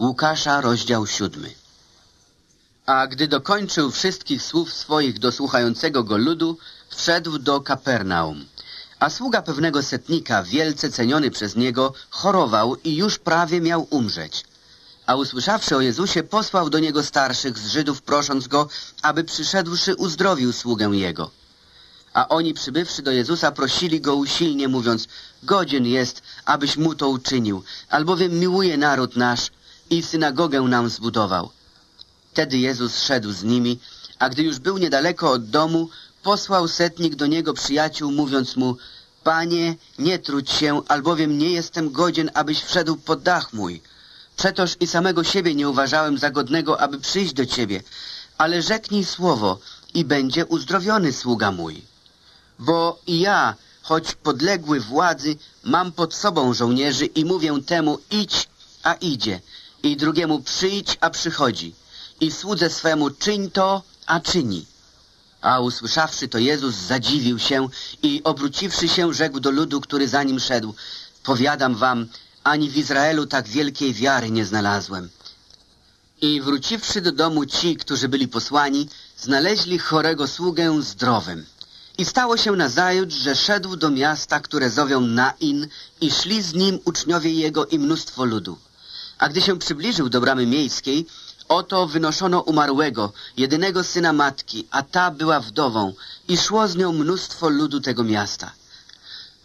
Łukasza, rozdział siódmy. A gdy dokończył wszystkich słów swoich do słuchającego go ludu, wszedł do Kapernaum. A sługa pewnego setnika, wielce ceniony przez niego, chorował i już prawie miał umrzeć. A usłyszawszy o Jezusie, posłał do niego starszych z Żydów, prosząc go, aby przyszedłszy uzdrowił sługę jego. A oni przybywszy do Jezusa prosili go usilnie, mówiąc, godzien jest, abyś mu to uczynił, albowiem miłuje naród nasz i synagogę nam zbudował. Wtedy Jezus szedł z nimi, a gdy już był niedaleko od domu, posłał setnik do niego przyjaciół, mówiąc mu, Panie, nie trudź się, albowiem nie jestem godzien, abyś wszedł pod dach mój. Przetoż i samego siebie nie uważałem za godnego, aby przyjść do Ciebie, ale rzeknij słowo i będzie uzdrowiony sługa mój. Bo i ja, choć podległy władzy, mam pod sobą żołnierzy i mówię temu idź, a idzie, i drugiemu przyjdź, a przychodzi, i słudze swemu czyń to, a czyni. A usłyszawszy to Jezus zadziwił się i obróciwszy się rzekł do ludu, który za nim szedł, powiadam wam, ani w Izraelu tak wielkiej wiary nie znalazłem. I wróciwszy do domu ci, którzy byli posłani, znaleźli chorego sługę zdrowym. I stało się nazajutrz, że szedł do miasta, które zowią Nain i szli z nim uczniowie jego i mnóstwo ludu. A gdy się przybliżył do bramy miejskiej, oto wynoszono umarłego, jedynego syna matki, a ta była wdową i szło z nią mnóstwo ludu tego miasta.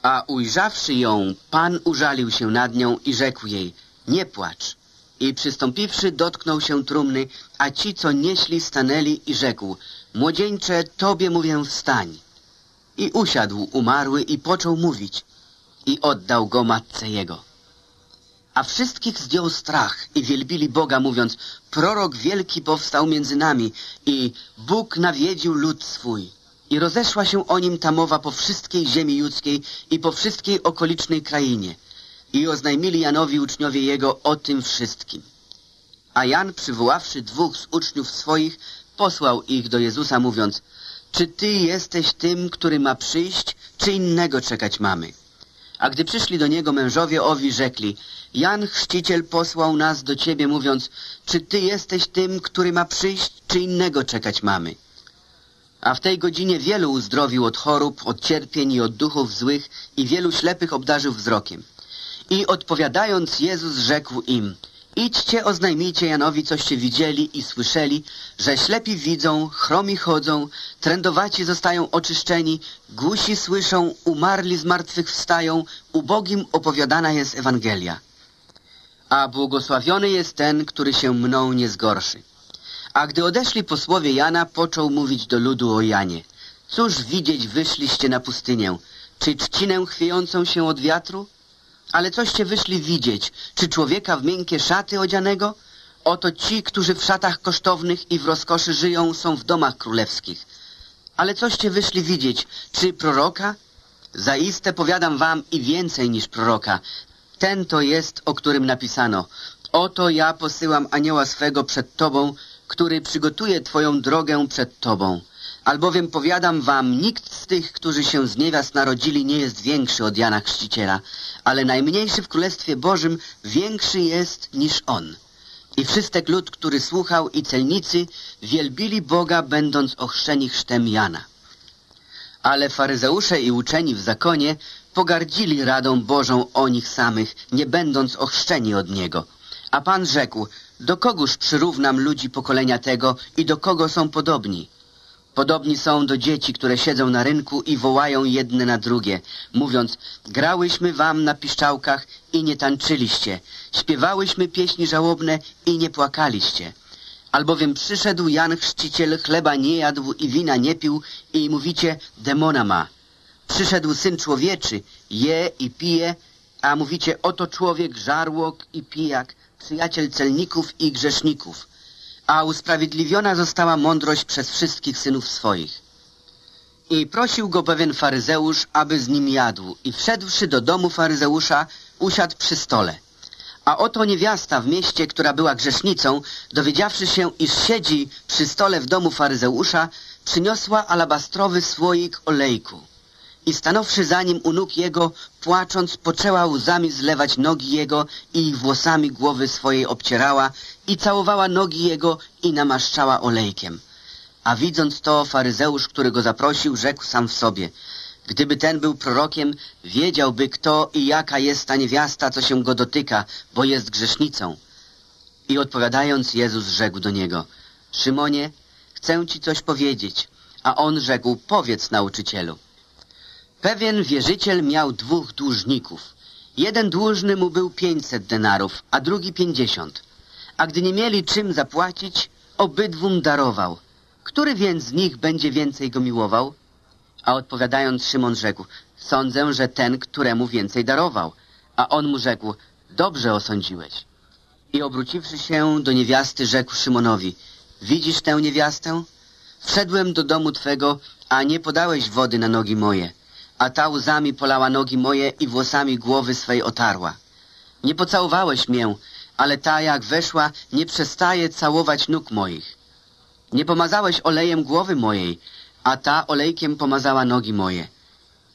A ujrzawszy ją, Pan użalił się nad nią i rzekł jej, nie płacz. I przystąpiwszy, dotknął się trumny, a ci, co nieśli, stanęli i rzekł, młodzieńcze, tobie mówię wstań. I usiadł umarły i począł mówić i oddał go matce jego. A wszystkich zdjął strach i wielbili Boga, mówiąc, prorok wielki powstał między nami i Bóg nawiedził lud swój. I rozeszła się o nim ta mowa po wszystkiej ziemi judzkiej i po wszystkiej okolicznej krainie. I oznajmili Janowi uczniowie jego o tym wszystkim. A Jan, przywoławszy dwóch z uczniów swoich, posłał ich do Jezusa, mówiąc, czy Ty jesteś tym, który ma przyjść, czy innego czekać mamy? A gdy przyszli do niego mężowie owi, rzekli, Jan Chrzciciel posłał nas do Ciebie, mówiąc, czy Ty jesteś tym, który ma przyjść, czy innego czekać mamy? A w tej godzinie wielu uzdrowił od chorób, od cierpień i od duchów złych i wielu ślepych obdarzył wzrokiem. I odpowiadając Jezus rzekł im, idźcie oznajmijcie Janowi, coście widzieli i słyszeli, że ślepi widzą, chromi chodzą, trędowaci zostają oczyszczeni, głusi słyszą, umarli z martwych wstają, ubogim opowiadana jest Ewangelia. A błogosławiony jest ten, który się mną nie zgorszy. A gdy odeszli posłowie Jana, począł mówić do ludu o Janie. Cóż widzieć wyszliście na pustynię? Czy trzcinę chwiejącą się od wiatru? Ale coście wyszli widzieć? Czy człowieka w miękkie szaty odzianego? Oto ci, którzy w szatach kosztownych i w rozkoszy żyją, są w domach królewskich. Ale coście wyszli widzieć? Czy proroka? Zaiste powiadam wam i więcej niż proroka. Ten to jest, o którym napisano. Oto ja posyłam anioła swego przed tobą, który przygotuje Twoją drogę przed Tobą. Albowiem powiadam Wam, nikt z tych, którzy się z niewiast narodzili, nie jest większy od Jana Chrzciciela, ale najmniejszy w Królestwie Bożym większy jest niż On. I wszystek lud, który słuchał i celnicy, wielbili Boga, będąc ochrzczeni chrztem Jana. Ale faryzeusze i uczeni w zakonie pogardzili radą Bożą o nich samych, nie będąc ochrzczeni od Niego. A Pan rzekł, do kogóż przyrównam ludzi pokolenia tego i do kogo są podobni? Podobni są do dzieci, które siedzą na rynku i wołają jedne na drugie, mówiąc, grałyśmy wam na piszczałkach i nie tańczyliście, śpiewałyśmy pieśni żałobne i nie płakaliście. Albowiem przyszedł Jan Chrzciciel, chleba nie jadł i wina nie pił i mówicie, demona ma. Przyszedł Syn Człowieczy, je i pije, a mówicie, oto człowiek żarłok i pijak, przyjaciel celników i grzeszników, a usprawiedliwiona została mądrość przez wszystkich synów swoich. I prosił go pewien faryzeusz, aby z nim jadł i wszedłszy do domu faryzeusza, usiadł przy stole. A oto niewiasta w mieście, która była grzesznicą, dowiedziawszy się, iż siedzi przy stole w domu faryzeusza, przyniosła alabastrowy słoik olejku I stanowszy za nim u nóg jego, płacząc, poczęła łzami zlewać nogi jego i włosami głowy swojej obcierała i całowała nogi jego i namaszczała olejkiem. A widząc to, faryzeusz, który go zaprosił, rzekł sam w sobie, gdyby ten był prorokiem, wiedziałby kto i jaka jest ta niewiasta, co się go dotyka, bo jest grzesznicą. I odpowiadając, Jezus rzekł do niego, Szymonie, chcę ci coś powiedzieć. A on rzekł, powiedz nauczycielu. Pewien wierzyciel miał dwóch dłużników. Jeden dłużny mu był pięćset denarów, a drugi pięćdziesiąt. A gdy nie mieli czym zapłacić, obydwum darował. Który więc z nich będzie więcej go miłował? A odpowiadając Szymon rzekł, sądzę, że ten, któremu więcej darował. A on mu rzekł, dobrze osądziłeś. I obróciwszy się do niewiasty, rzekł Szymonowi, widzisz tę niewiastę? Wszedłem do domu twego, a nie podałeś wody na nogi moje, a ta łzami polała nogi moje i włosami głowy swej otarła. Nie pocałowałeś mię, ale ta jak weszła, nie przestaje całować nóg moich. Nie pomazałeś olejem głowy mojej, a ta olejkiem pomazała nogi moje.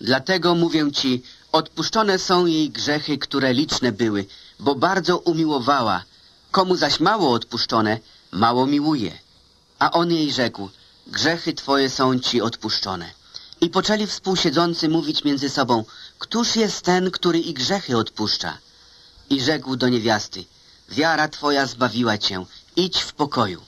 Dlatego mówię ci, odpuszczone są jej grzechy, które liczne były, bo bardzo umiłowała. Komu zaś mało odpuszczone, mało miłuje. A on jej rzekł, grzechy twoje są ci odpuszczone. I poczęli współsiedzący mówić między sobą, któż jest ten, który i grzechy odpuszcza? I rzekł do niewiasty, wiara twoja zbawiła cię, idź w pokoju.